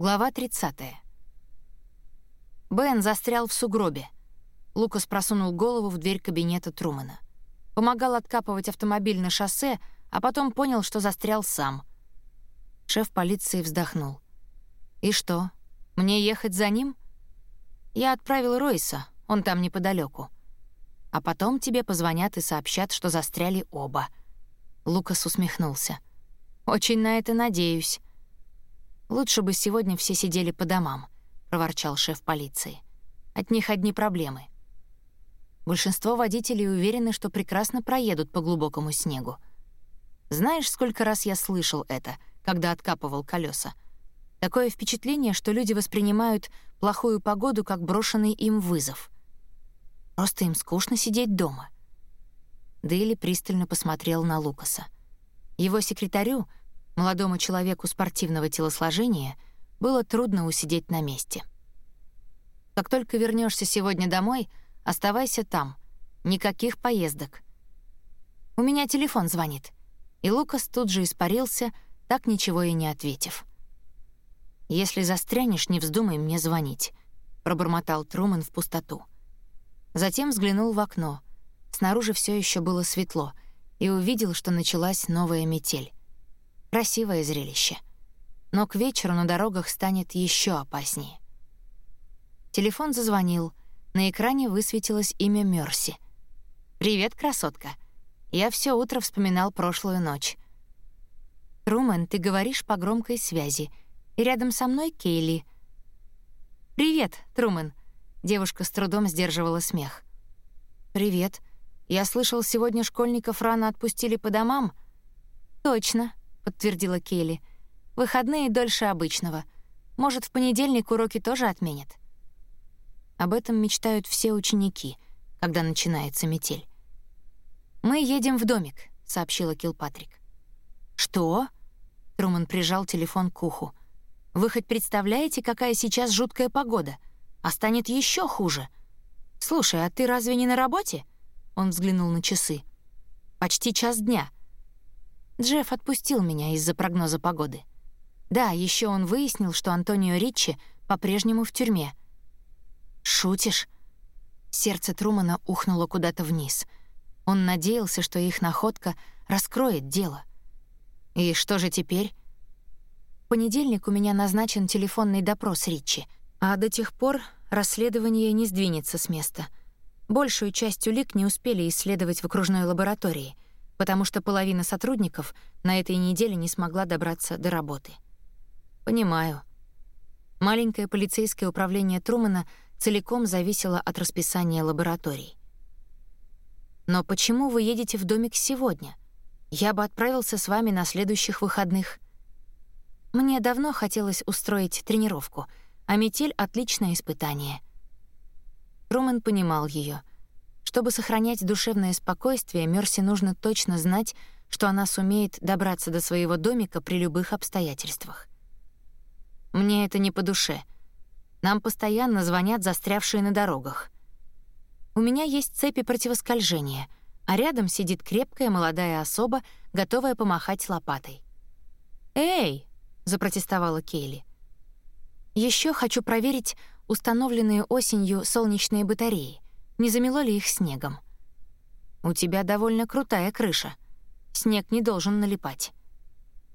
Глава 30. Бен застрял в сугробе. Лукас просунул голову в дверь кабинета Трумана. Помогал откапывать автомобиль на шоссе, а потом понял, что застрял сам. Шеф полиции вздохнул. «И что, мне ехать за ним?» «Я отправил Ройса, он там неподалеку. А потом тебе позвонят и сообщат, что застряли оба». Лукас усмехнулся. «Очень на это надеюсь». «Лучше бы сегодня все сидели по домам», — проворчал шеф полиции. «От них одни проблемы». Большинство водителей уверены, что прекрасно проедут по глубокому снегу. Знаешь, сколько раз я слышал это, когда откапывал колеса? Такое впечатление, что люди воспринимают плохую погоду как брошенный им вызов. Просто им скучно сидеть дома. Дейли пристально посмотрел на Лукаса. Его секретарю — Молодому человеку спортивного телосложения было трудно усидеть на месте. Как только вернешься сегодня домой, оставайся там. Никаких поездок. У меня телефон звонит. И Лукас тут же испарился, так ничего и не ответив. «Если застрянешь, не вздумай мне звонить», — пробормотал Труман в пустоту. Затем взглянул в окно. Снаружи все еще было светло, и увидел, что началась новая метель. Красивое зрелище. Но к вечеру на дорогах станет еще опаснее. Телефон зазвонил. На экране высветилось имя Мерси. «Привет, красотка. Я все утро вспоминал прошлую ночь». «Трумэн, ты говоришь по громкой связи. И рядом со мной Кейли». «Привет, Трумэн». Девушка с трудом сдерживала смех. «Привет. Я слышал, сегодня школьников рано отпустили по домам?» «Точно. — подтвердила Келли. «Выходные дольше обычного. Может, в понедельник уроки тоже отменят?» Об этом мечтают все ученики, когда начинается метель. «Мы едем в домик», — сообщила Килпатрик. «Что?» — Труман прижал телефон к уху. «Вы хоть представляете, какая сейчас жуткая погода? А станет еще хуже. Слушай, а ты разве не на работе?» Он взглянул на часы. «Почти час дня. Джефф отпустил меня из-за прогноза погоды. Да, еще он выяснил, что Антонио Риччи по-прежнему в тюрьме. «Шутишь?» Сердце Трумана ухнуло куда-то вниз. Он надеялся, что их находка раскроет дело. «И что же теперь?» В понедельник у меня назначен телефонный допрос Риччи, а до тех пор расследование не сдвинется с места. Большую часть улик не успели исследовать в окружной лаборатории — потому что половина сотрудников на этой неделе не смогла добраться до работы. Понимаю. Маленькое полицейское управление Трумана целиком зависело от расписания лабораторий. Но почему вы едете в домик сегодня? Я бы отправился с вами на следующих выходных. Мне давно хотелось устроить тренировку, а метель — отличное испытание. Труман понимал ее. Чтобы сохранять душевное спокойствие, Мерси нужно точно знать, что она сумеет добраться до своего домика при любых обстоятельствах. Мне это не по душе. Нам постоянно звонят застрявшие на дорогах. У меня есть цепи противоскольжения, а рядом сидит крепкая молодая особа, готовая помахать лопатой. «Эй!» — запротестовала Кейли. Еще хочу проверить установленные осенью солнечные батареи не замело ли их снегом. «У тебя довольно крутая крыша. Снег не должен налипать».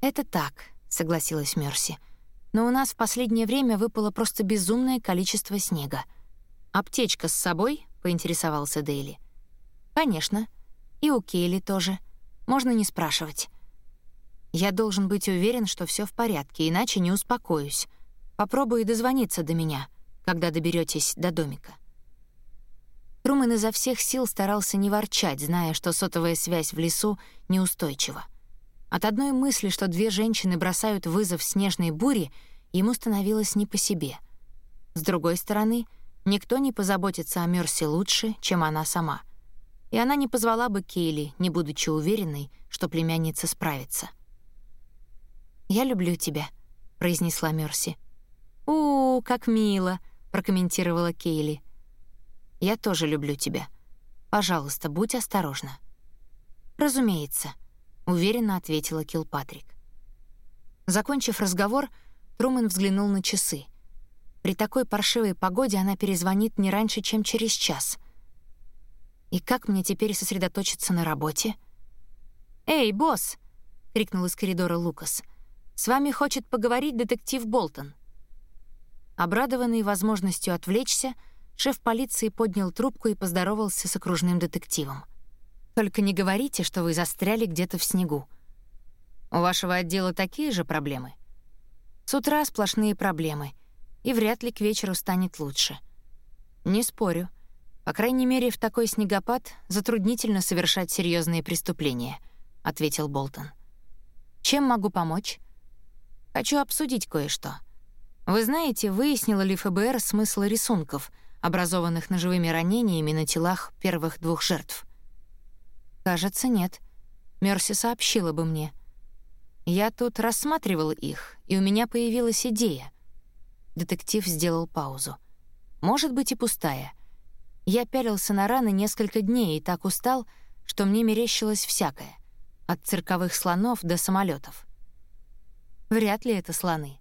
«Это так», — согласилась Мерси. «Но у нас в последнее время выпало просто безумное количество снега». «Аптечка с собой?» — поинтересовался Дейли. «Конечно. И у Кейли тоже. Можно не спрашивать». «Я должен быть уверен, что все в порядке, иначе не успокоюсь. Попробуй дозвониться до меня, когда доберетесь до домика». Трумэн изо всех сил старался не ворчать, зная, что сотовая связь в лесу неустойчива. От одной мысли, что две женщины бросают вызов снежной буре, ему становилось не по себе. С другой стороны, никто не позаботится о Мерси лучше, чем она сама. И она не позвала бы Кейли, не будучи уверенной, что племянница справится. «Я люблю тебя», — произнесла Мерси. «У, как мило», — прокомментировала Кейли. Я тоже люблю тебя. Пожалуйста, будь осторожна». «Разумеется», — уверенно ответила Килпатрик. Закончив разговор, Трумэн взглянул на часы. При такой паршивой погоде она перезвонит не раньше, чем через час. И как мне теперь сосредоточиться на работе? «Эй, босс!» — крикнул из коридора Лукас. «С вами хочет поговорить детектив Болтон». Обрадованный возможностью отвлечься, шеф полиции поднял трубку и поздоровался с окружным детективом. «Только не говорите, что вы застряли где-то в снегу. У вашего отдела такие же проблемы?» «С утра сплошные проблемы, и вряд ли к вечеру станет лучше». «Не спорю. По крайней мере, в такой снегопад затруднительно совершать серьезные преступления», — ответил Болтон. «Чем могу помочь?» «Хочу обсудить кое-что». Вы знаете, выяснило ли ФБР смысл рисунков, образованных ножевыми ранениями на телах первых двух жертв? Кажется, нет. Мерси сообщила бы мне. Я тут рассматривал их, и у меня появилась идея. Детектив сделал паузу. Может быть и пустая. Я пялился на раны несколько дней и так устал, что мне мерещилось всякое. От цирковых слонов до самолетов. Вряд ли это слоны.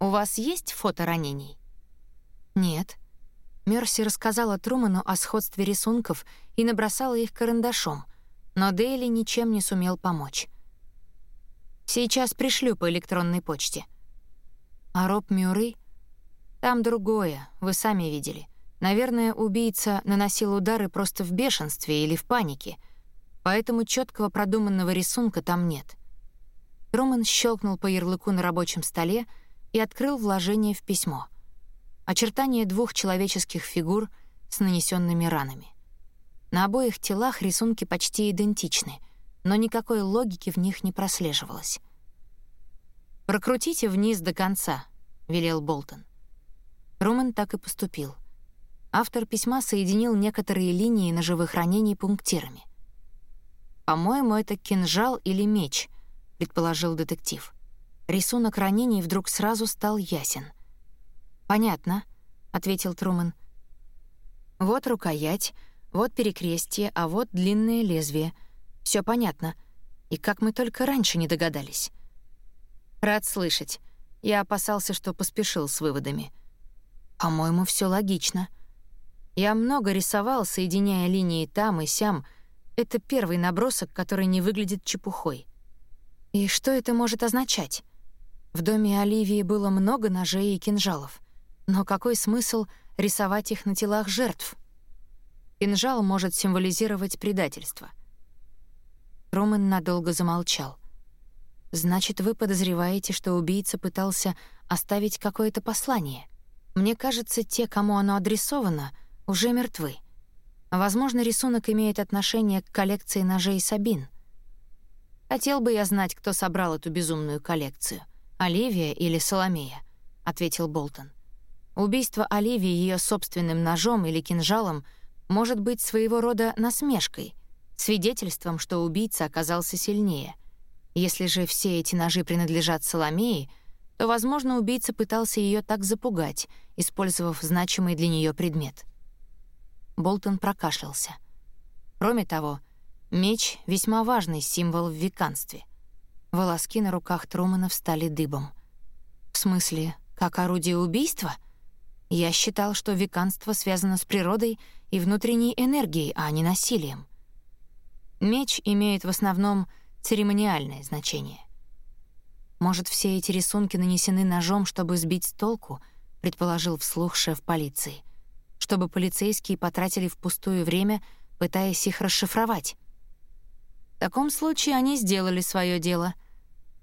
«У вас есть фото ранений?» «Нет». Мерси рассказала Труману о сходстве рисунков и набросала их карандашом, но Дейли ничем не сумел помочь. «Сейчас пришлю по электронной почте». «А Роб Мюррей?» «Там другое, вы сами видели. Наверное, убийца наносил удары просто в бешенстве или в панике, поэтому четкого продуманного рисунка там нет». Труман щелкнул по ярлыку на рабочем столе, и открыл вложение в письмо. Очертания двух человеческих фигур с нанесенными ранами. На обоих телах рисунки почти идентичны, но никакой логики в них не прослеживалось. «Прокрутите вниз до конца», — велел Болтон. Руман так и поступил. Автор письма соединил некоторые линии ножевых ранений пунктирами. «По-моему, это кинжал или меч», — предположил детектив. Рисунок ранений вдруг сразу стал ясен. «Понятно», — ответил Трумэн. «Вот рукоять, вот перекрестие, а вот длинное лезвие. Все понятно. И как мы только раньше не догадались». «Рад слышать. Я опасался, что поспешил с выводами». «По-моему, все логично. Я много рисовал, соединяя линии там и сям. Это первый набросок, который не выглядит чепухой». «И что это может означать?» В доме Оливии было много ножей и кинжалов. Но какой смысл рисовать их на телах жертв? Кинжал может символизировать предательство. Роман надолго замолчал. «Значит, вы подозреваете, что убийца пытался оставить какое-то послание? Мне кажется, те, кому оно адресовано, уже мертвы. Возможно, рисунок имеет отношение к коллекции ножей Сабин. Хотел бы я знать, кто собрал эту безумную коллекцию. «Оливия или Соломея», — ответил Болтон. Убийство Оливии ее собственным ножом или кинжалом может быть своего рода насмешкой, свидетельством, что убийца оказался сильнее. Если же все эти ножи принадлежат Соломее, то, возможно, убийца пытался ее так запугать, использовав значимый для нее предмет. Болтон прокашлялся. Кроме того, меч — весьма важный символ в веканстве. Волоски на руках Трумана встали дыбом. «В смысле, как орудие убийства?» Я считал, что веканство связано с природой и внутренней энергией, а не насилием. Меч имеет в основном церемониальное значение. Может, все эти рисунки нанесены ножом, чтобы сбить с толку, предположил вслух шеф полиции, чтобы полицейские потратили впустую время, пытаясь их расшифровать. В таком случае они сделали свое дело.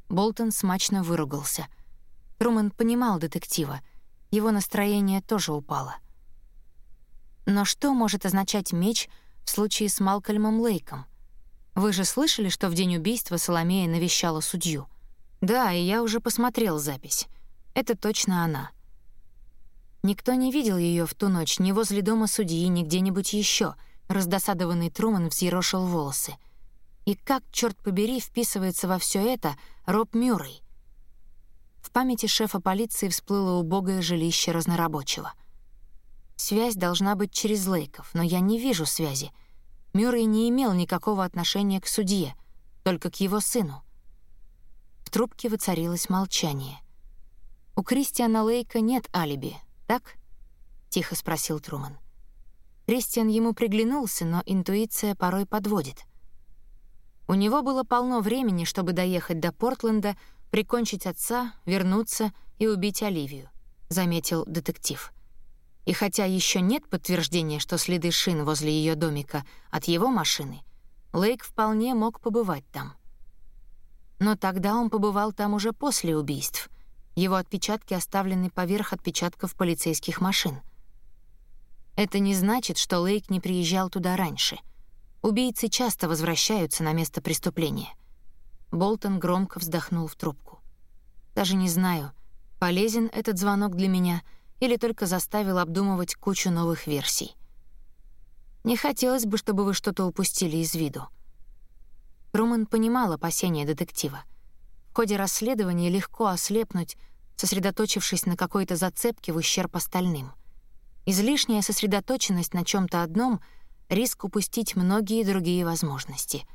Болтон смачно выругался. Трумэн понимал детектива. Его настроение тоже упало. Но что может означать меч в случае с Малкольмом Лейком? Вы же слышали, что в день убийства Соломея навещала судью? Да, и я уже посмотрел запись. Это точно она. Никто не видел ее в ту ночь ни возле дома судьи, ни где-нибудь еще. Раздосадованный Трумэн взъерошил волосы — и как, черт побери, вписывается во все это Роб Мюррей? В памяти шефа полиции всплыло убогое жилище разнорабочего. Связь должна быть через Лейков, но я не вижу связи. Мюррей не имел никакого отношения к судье, только к его сыну. В трубке воцарилось молчание. «У Кристиана Лейка нет алиби, так?» — тихо спросил Труман. Кристиан ему приглянулся, но интуиция порой подводит. У него было полно времени, чтобы доехать до Портленда, прикончить отца, вернуться и убить Оливию, заметил детектив. И хотя еще нет подтверждения, что следы шин возле ее домика от его машины, Лейк вполне мог побывать там. Но тогда он побывал там уже после убийств. Его отпечатки оставлены поверх отпечатков полицейских машин. Это не значит, что Лейк не приезжал туда раньше. Убийцы часто возвращаются на место преступления. Болтон громко вздохнул в трубку. Даже не знаю, полезен этот звонок для меня — или только заставил обдумывать кучу новых версий. Не хотелось бы, чтобы вы что-то упустили из виду. Труман понимал опасения детектива. В ходе расследования легко ослепнуть, сосредоточившись на какой-то зацепке в ущерб остальным. Излишняя сосредоточенность на чем то одном — риск упустить многие другие возможности.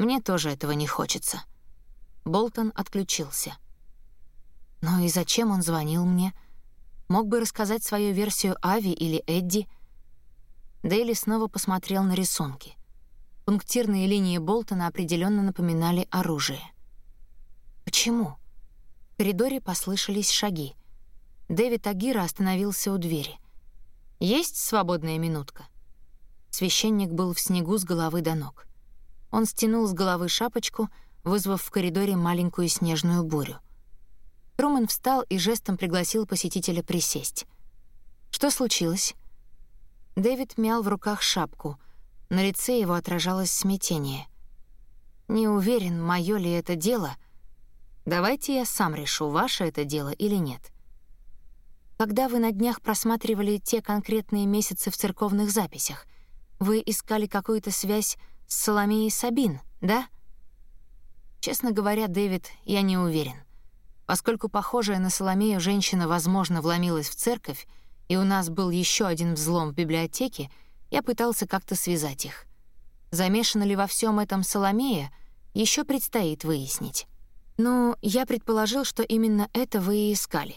Мне тоже этого не хочется. Болтон отключился. Но и зачем он звонил мне — Мог бы рассказать свою версию Ави или Эдди. Дейли снова посмотрел на рисунки. Пунктирные линии Болтона определенно напоминали оружие. Почему? В коридоре послышались шаги. Дэвид Агира остановился у двери. «Есть свободная минутка?» Священник был в снегу с головы до ног. Он стянул с головы шапочку, вызвав в коридоре маленькую снежную бурю — Трумэн встал и жестом пригласил посетителя присесть. «Что случилось?» Дэвид мял в руках шапку. На лице его отражалось смятение. «Не уверен, моё ли это дело. Давайте я сам решу, ваше это дело или нет». Когда вы на днях просматривали те конкретные месяцы в церковных записях, вы искали какую-то связь с Соломеей Сабин, да? Честно говоря, Дэвид, я не уверен. Поскольку похожая на Соломею женщина, возможно, вломилась в церковь, и у нас был еще один взлом в библиотеке, я пытался как-то связать их. Замешана ли во всем этом Соломея, еще предстоит выяснить. Ну, я предположил, что именно это вы и искали.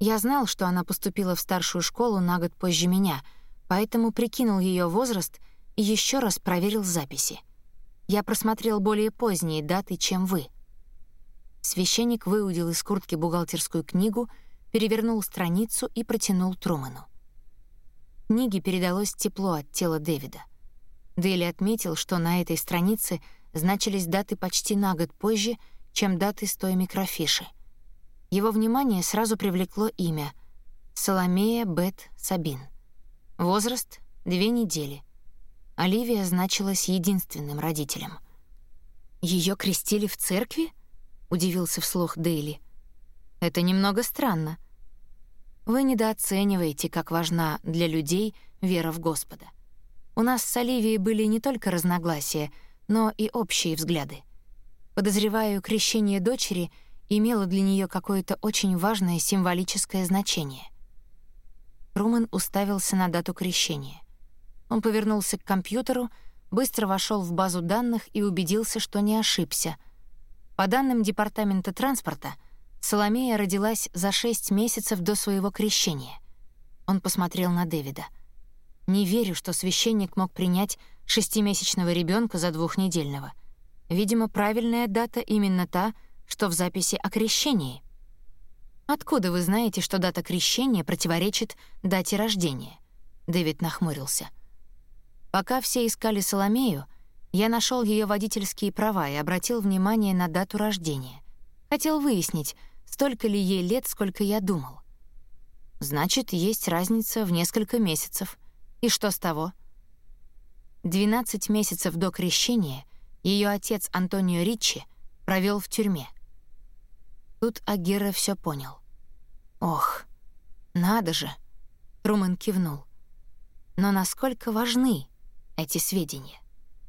Я знал, что она поступила в старшую школу на год позже меня, поэтому прикинул ее возраст еще раз проверил записи. Я просмотрел более поздние даты, чем вы — Священник выудил из куртки бухгалтерскую книгу, перевернул страницу и протянул Труману. Книге передалось тепло от тела Дэвида. Дейли отметил, что на этой странице значились даты почти на год позже, чем даты с той микрофиши. Его внимание сразу привлекло имя — Соломея Бет Сабин. Возраст — две недели. Оливия значилась единственным родителем. Ее крестили в церкви? — удивился вслух Дейли. «Это немного странно. Вы недооцениваете, как важна для людей вера в Господа. У нас с Оливией были не только разногласия, но и общие взгляды. Подозреваю, крещение дочери имело для нее какое-то очень важное символическое значение». Руман уставился на дату крещения. Он повернулся к компьютеру, быстро вошел в базу данных и убедился, что не ошибся — по данным Департамента транспорта, Соломея родилась за шесть месяцев до своего крещения. Он посмотрел на Дэвида. «Не верю, что священник мог принять шестимесячного ребенка за двухнедельного. Видимо, правильная дата именно та, что в записи о крещении». «Откуда вы знаете, что дата крещения противоречит дате рождения?» Дэвид нахмурился. Пока все искали Соломею, я нашел ее водительские права и обратил внимание на дату рождения. Хотел выяснить, столько ли ей лет, сколько я думал. Значит, есть разница в несколько месяцев. И что с того? 12 месяцев до крещения ее отец Антонио Риччи провел в тюрьме. Тут Агира все понял. «Ох, надо же!» — Трумэн кивнул. «Но насколько важны эти сведения?»